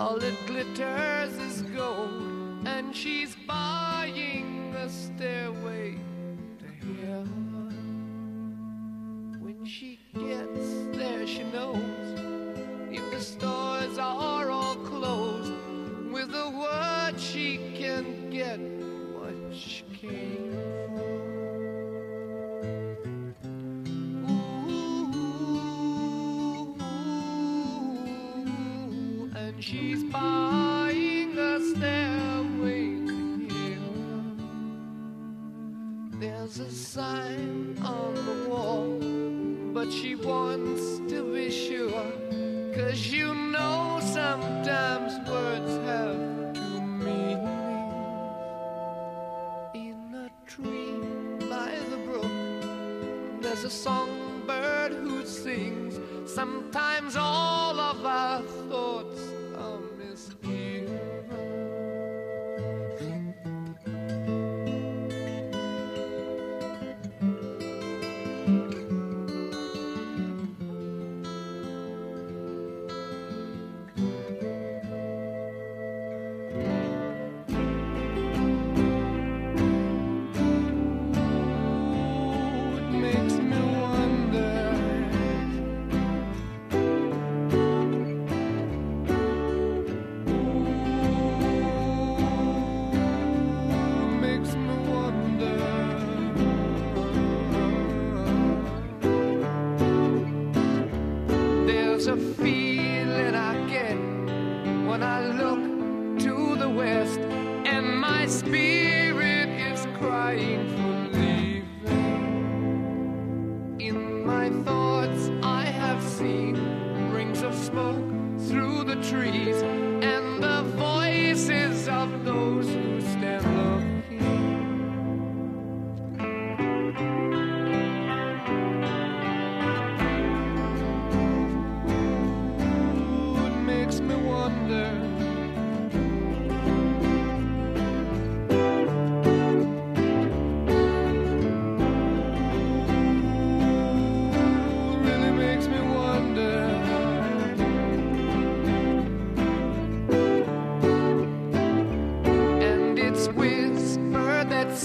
All it glitters is gold, and she's buying a stairway to heaven. When she gets there, she knows if the stores are all closed, with a word she can get what she came There's a sign on the wall, but she wants to be sure. Cause you know sometimes words have two meanings. In a tree by the brook, there's a songbird who sings. Sometimes all of our thoughts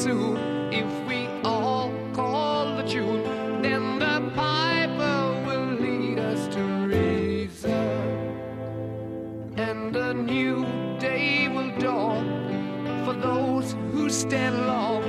soon, if we all call the tune, then the piper will lead us to reason. And a new day will dawn for those who stand long,